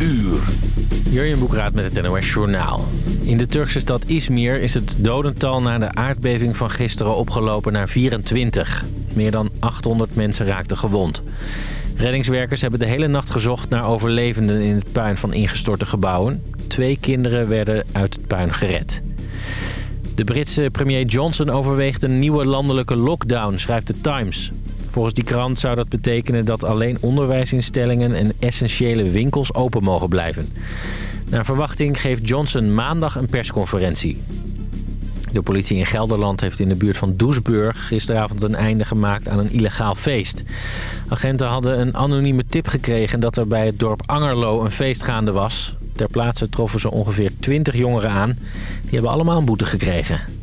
uur. Jurjen Boekraat met het NOS Journaal. In de Turkse stad Izmir is het dodental na de aardbeving van gisteren opgelopen naar 24. Meer dan 800 mensen raakten gewond. Reddingswerkers hebben de hele nacht gezocht naar overlevenden in het puin van ingestorte gebouwen. Twee kinderen werden uit het puin gered. De Britse premier Johnson overweegt een nieuwe landelijke lockdown, schrijft de Times. Volgens die krant zou dat betekenen dat alleen onderwijsinstellingen en essentiële winkels open mogen blijven. Naar verwachting geeft Johnson maandag een persconferentie. De politie in Gelderland heeft in de buurt van Doesburg gisteravond een einde gemaakt aan een illegaal feest. Agenten hadden een anonieme tip gekregen dat er bij het dorp Angerlo een feest gaande was. Ter plaatse troffen ze ongeveer 20 jongeren aan. Die hebben allemaal een boete gekregen.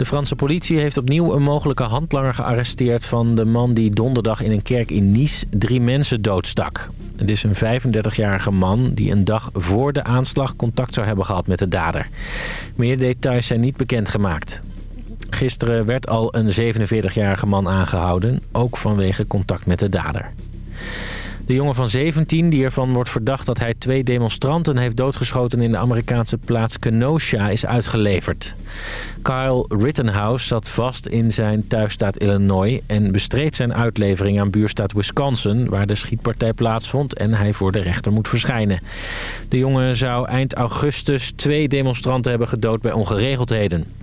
De Franse politie heeft opnieuw een mogelijke handlanger gearresteerd... van de man die donderdag in een kerk in Nice drie mensen doodstak. Het is een 35-jarige man die een dag voor de aanslag contact zou hebben gehad met de dader. Meer details zijn niet bekendgemaakt. Gisteren werd al een 47-jarige man aangehouden, ook vanwege contact met de dader. De jongen van 17, die ervan wordt verdacht dat hij twee demonstranten heeft doodgeschoten in de Amerikaanse plaats Kenosha, is uitgeleverd. Kyle Rittenhouse zat vast in zijn thuisstaat Illinois en bestreed zijn uitlevering aan buurstaat Wisconsin, waar de schietpartij plaatsvond en hij voor de rechter moet verschijnen. De jongen zou eind augustus twee demonstranten hebben gedood bij ongeregeldheden.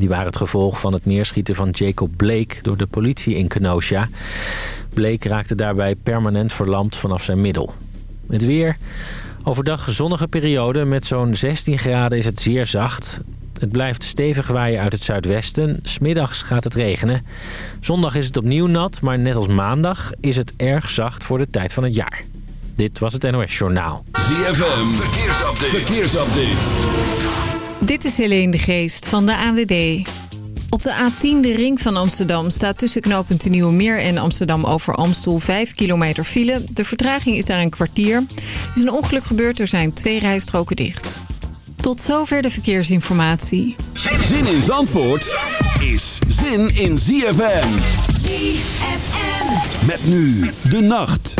Die waren het gevolg van het neerschieten van Jacob Blake door de politie in Kenosha. Blake raakte daarbij permanent verlamd vanaf zijn middel. Het weer. Overdag zonnige periode. Met zo'n 16 graden is het zeer zacht. Het blijft stevig waaien uit het zuidwesten. Smiddags gaat het regenen. Zondag is het opnieuw nat, maar net als maandag is het erg zacht voor de tijd van het jaar. Dit was het NOS Journaal. ZFM, verkeersupdate. verkeersupdate. Dit is Helene de Geest van de ANWB. Op de A10, de ring van Amsterdam, staat tussen knooppunt Nieuwe Meer en Amsterdam over Amstel 5 kilometer file. De vertraging is daar een kwartier. Er is een ongeluk gebeurd, er zijn twee rijstroken dicht. Tot zover de verkeersinformatie. Zin in Zandvoort is zin in ZFM. ZFM. Met nu de nacht.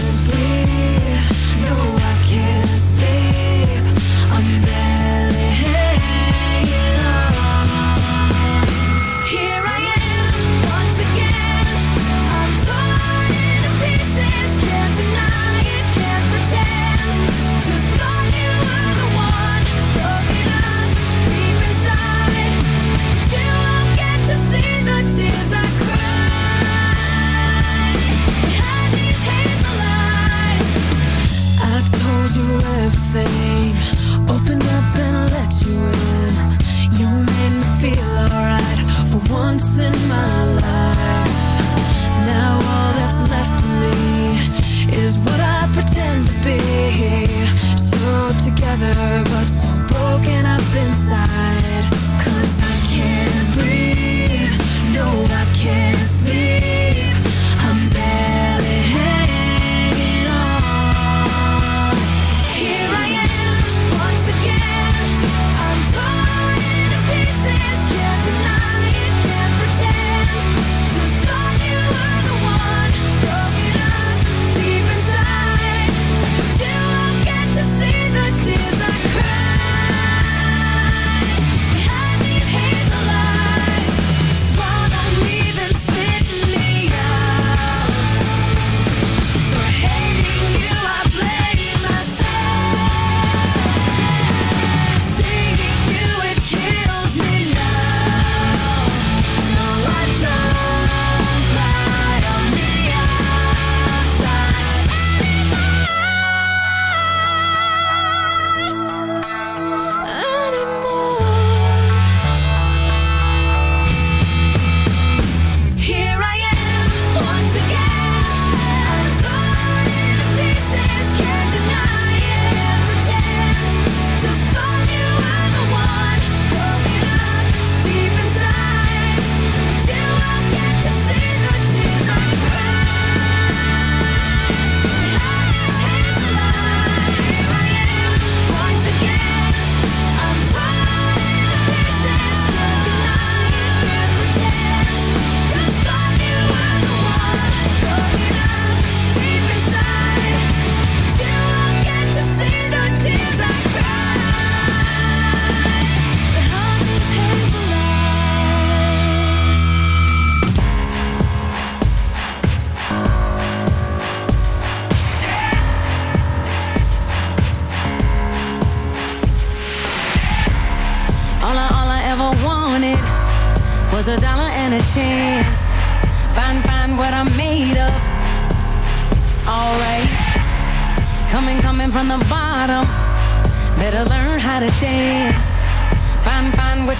love.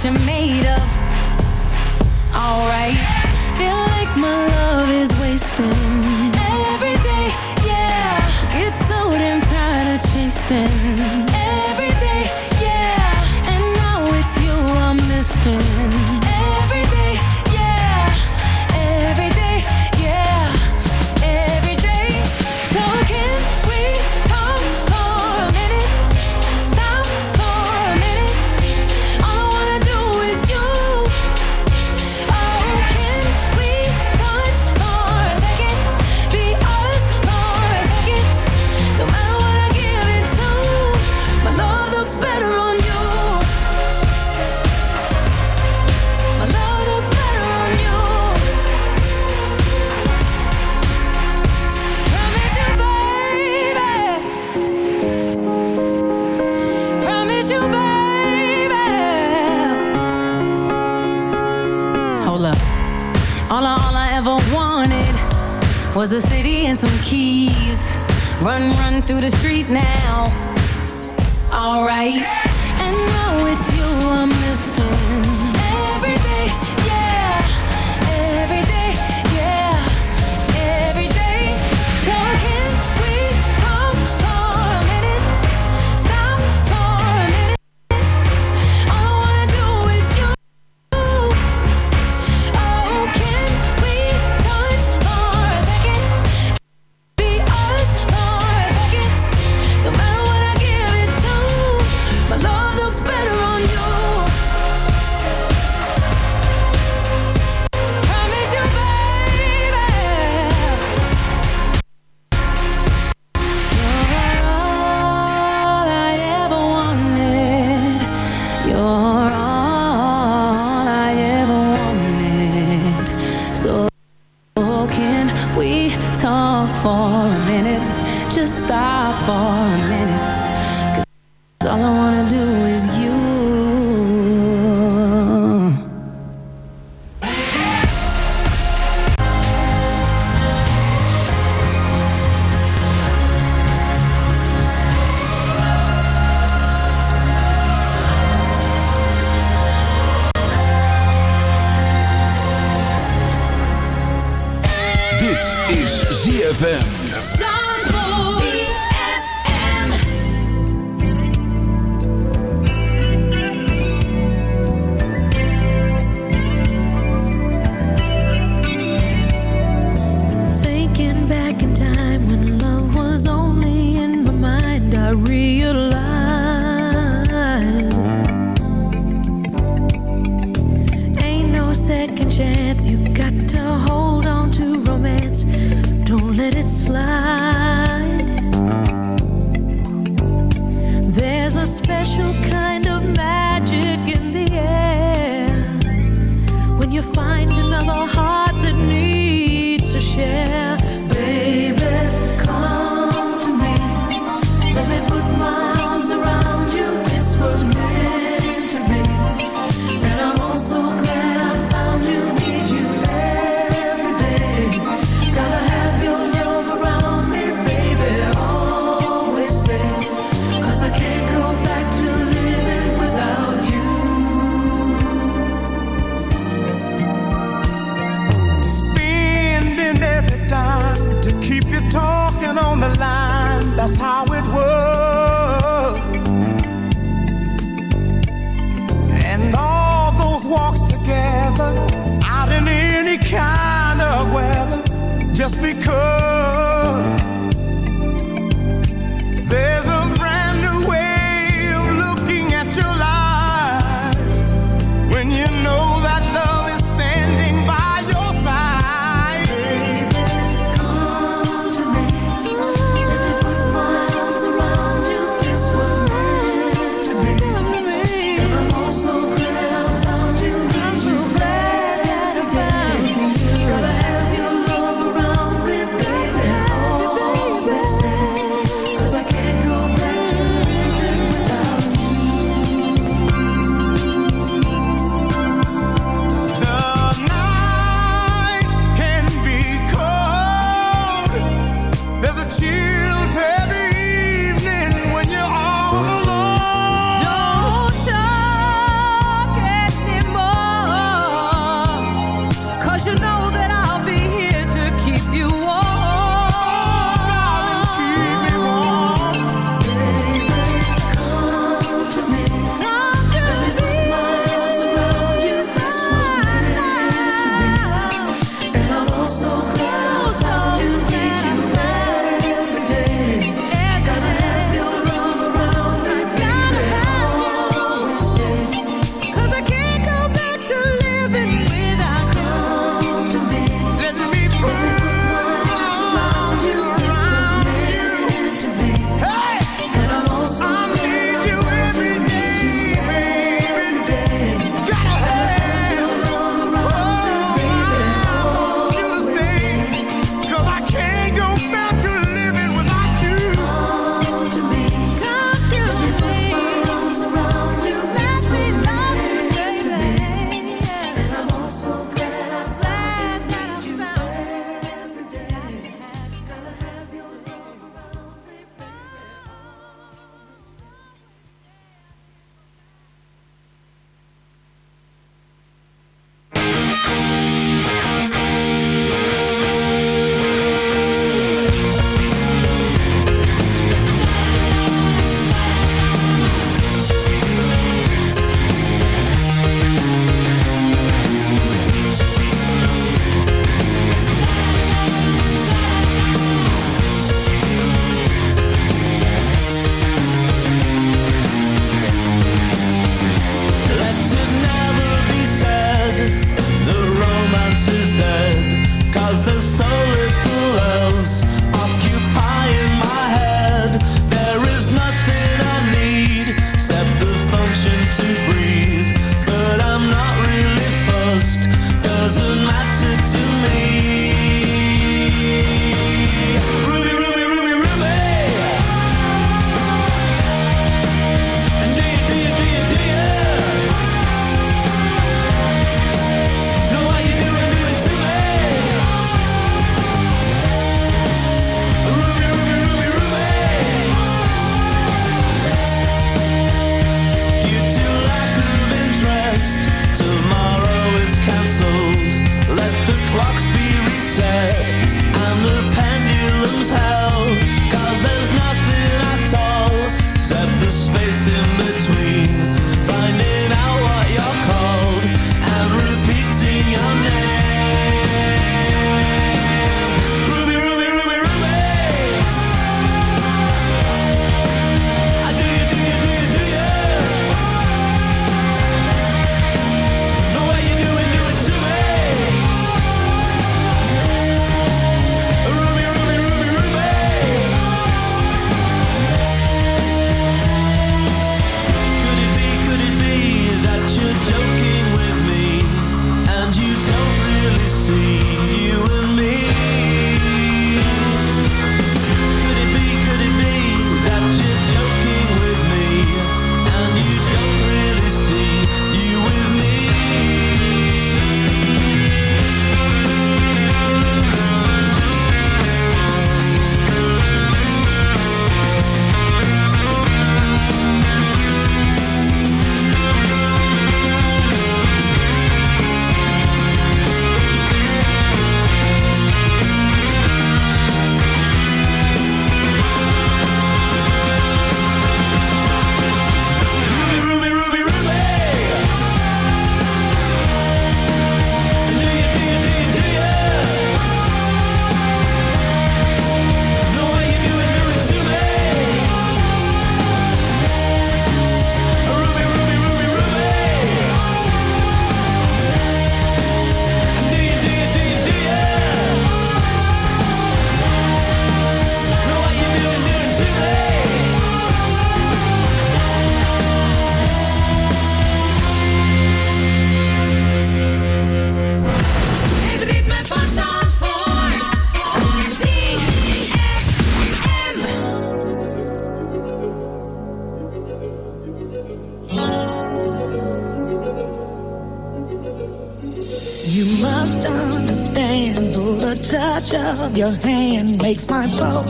You're made of. Alright.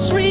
Sweet.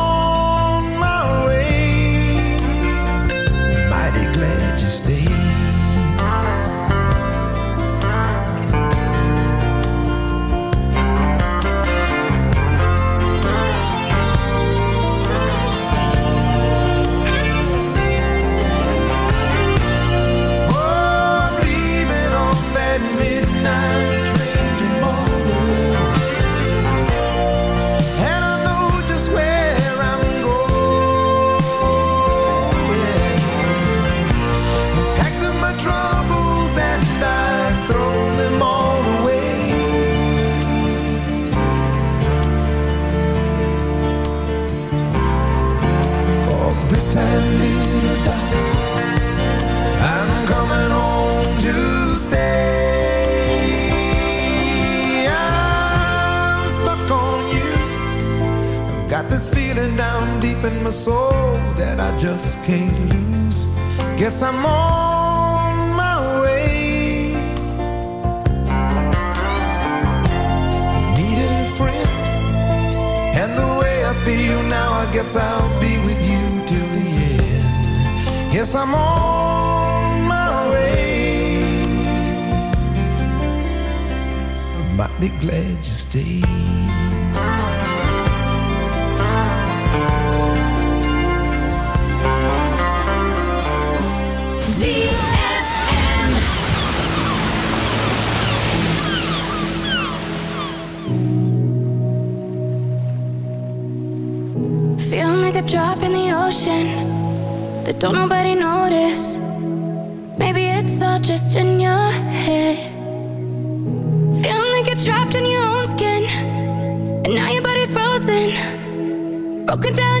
glad you stayed. Feeling like a drop in the ocean that don't nobody notice. Now your body's frozen, broken down.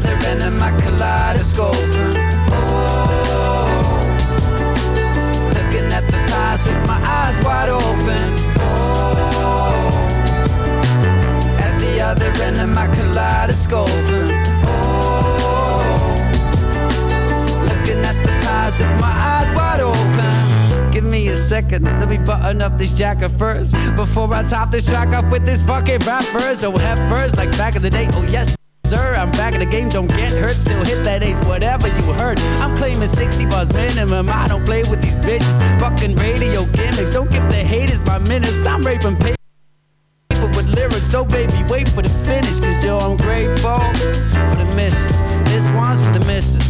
other end of my kaleidoscope. Oh, looking at the past with my eyes wide open. Oh, at the other end of my kaleidoscope. Oh, looking at the past with my eyes wide open. Give me a second, let me button up this jacket first Before I top this track off with this fucking rap first Oh, head first, like back in the day, oh yes Sir, I'm back in the game, don't get hurt Still hit that ace, whatever you heard. I'm claiming 60 bars minimum I don't play with these bitches. Fucking radio gimmicks Don't give the haters my minutes. I'm raping paper with lyrics Oh baby, wait for the finish Cause yo, I'm grateful For the misses. This one's for the misses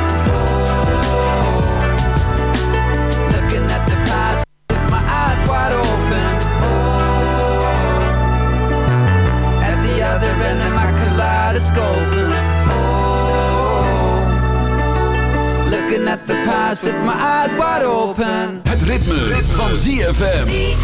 Kaleidoscope. Oh, looking at the past with my eyes wide open. Het ritme, ritme. van ZFM.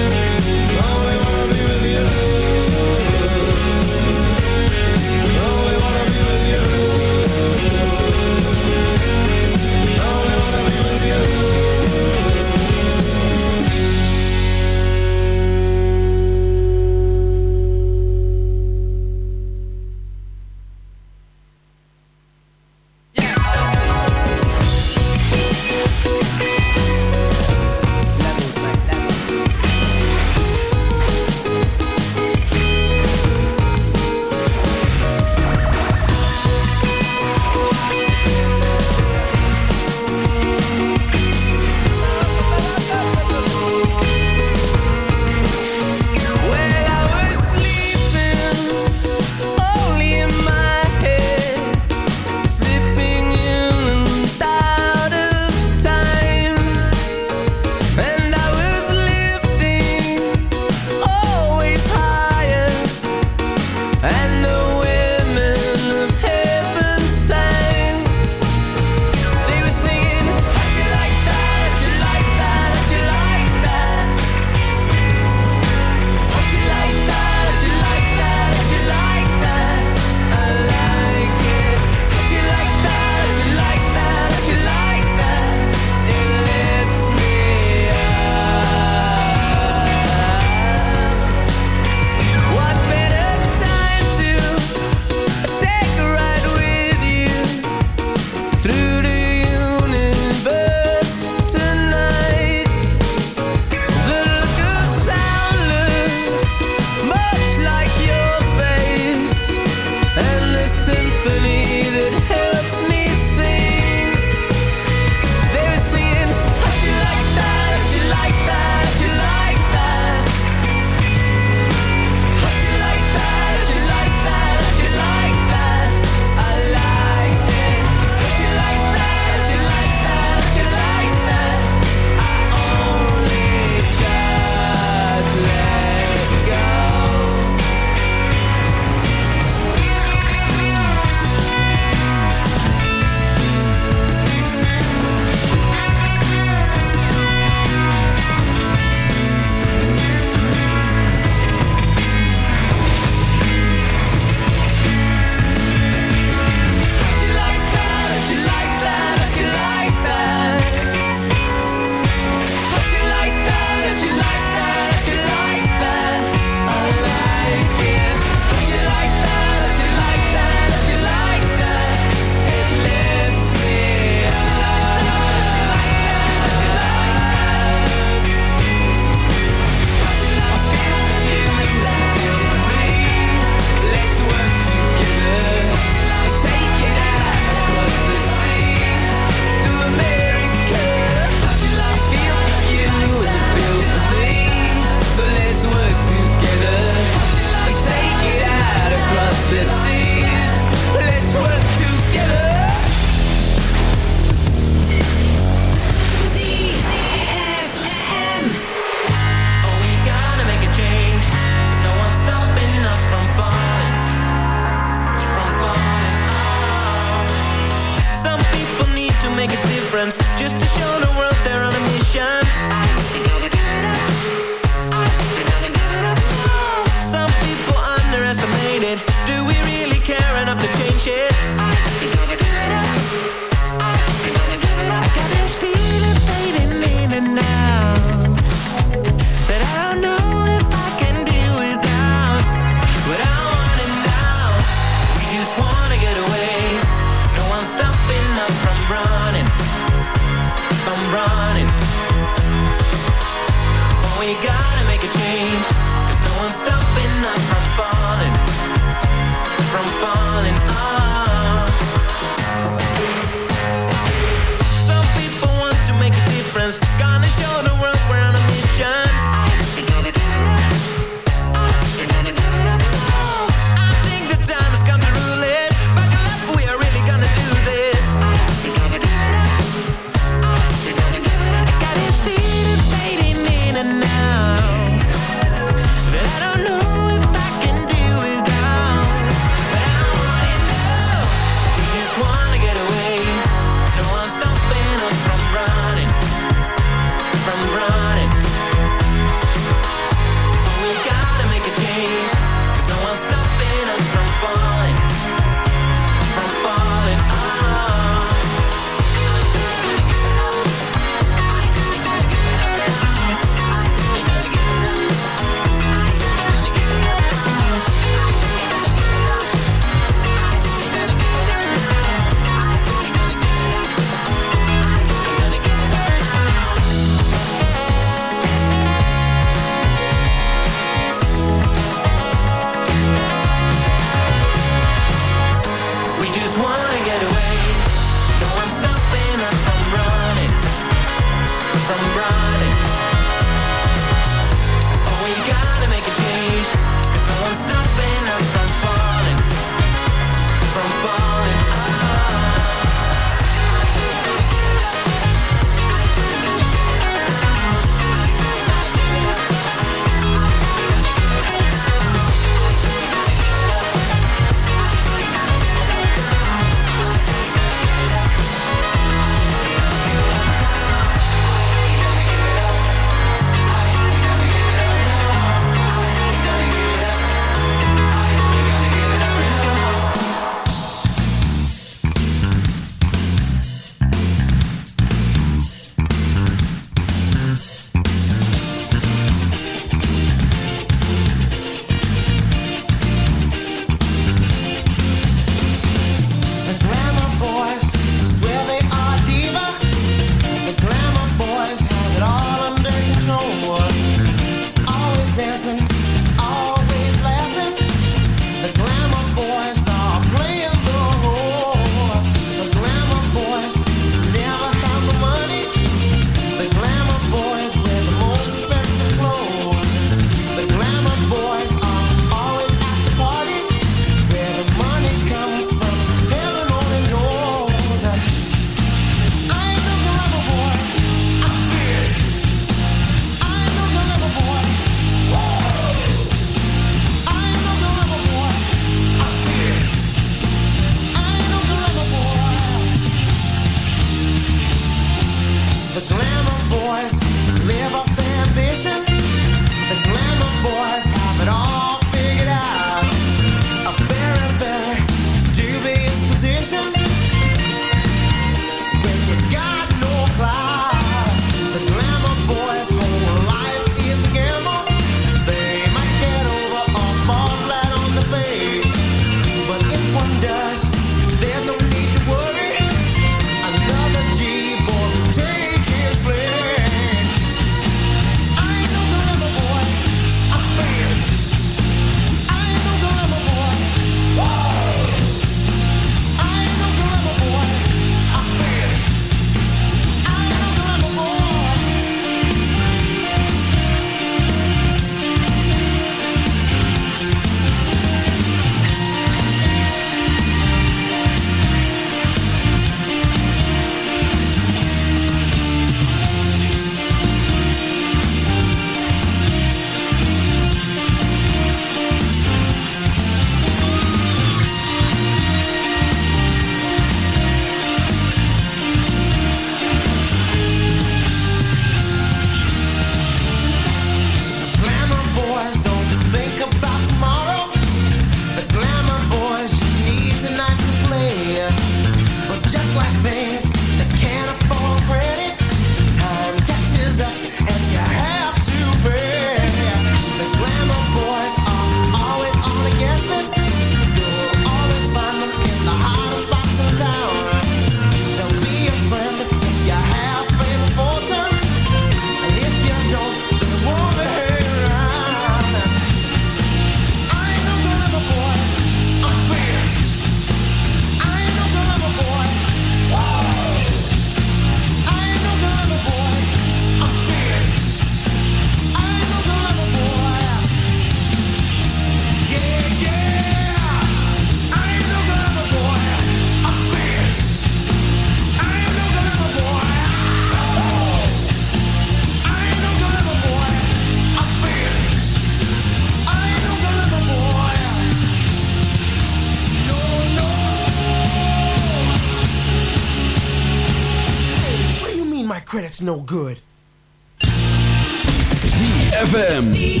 ZFM.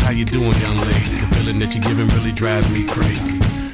How you doing, young lady? The feeling that you're giving really drives me crazy.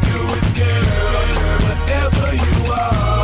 Promiscuous girl, whatever you are,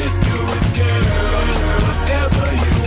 Promiscuous girl, whatever you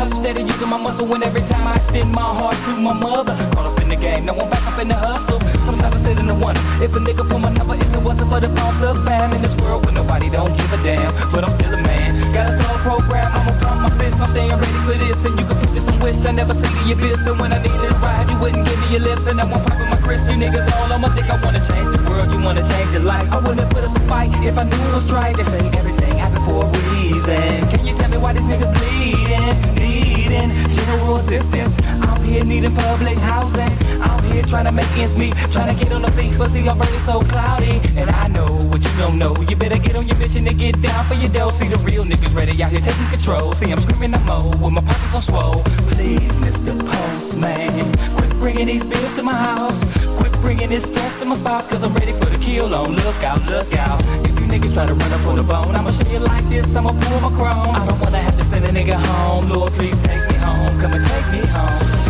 touch steady using my muscle and every time I extend my heart to my mother. Caught up in the game, now I'm back up in the hustle. Sometimes I sit in the wonder if a nigga pull my number if it wasn't for the pump the fam in this world where nobody don't give a damn. But I'm still a man. Got a soul program, I'ma pump my fist. I'm staying ready for this and you can put this in wish. I never see the abyss and when I needed a ride, you wouldn't give me a lift and I'm popping my Chris. You niggas all on my dick. I wanna change the world, you wanna change your life. I wouldn't put up a fight if I knew it was right. They say everything happened for a reason. Can you tell me why these niggas bleeding, general assistance? I'm here needing public housing. I'm here trying to make ends meet, trying to get on the feet, but see I'm really so cloudy. And I know what you don't know. You better get on your mission and get down for your dough. See the real niggas ready out here taking control. See I'm screaming I'm mo with my pockets on swole. Please, Mr. Postman, quit bringing these bills to my house. Quit bringing this stress to my spouse, cause I'm ready for the kill on. Look out, look out. If you niggas try to run up on the bone, I'ma show you like this, I'ma pull my chrome. I don't wanna have to send a nigga home. Lord, please take. Come and take me home.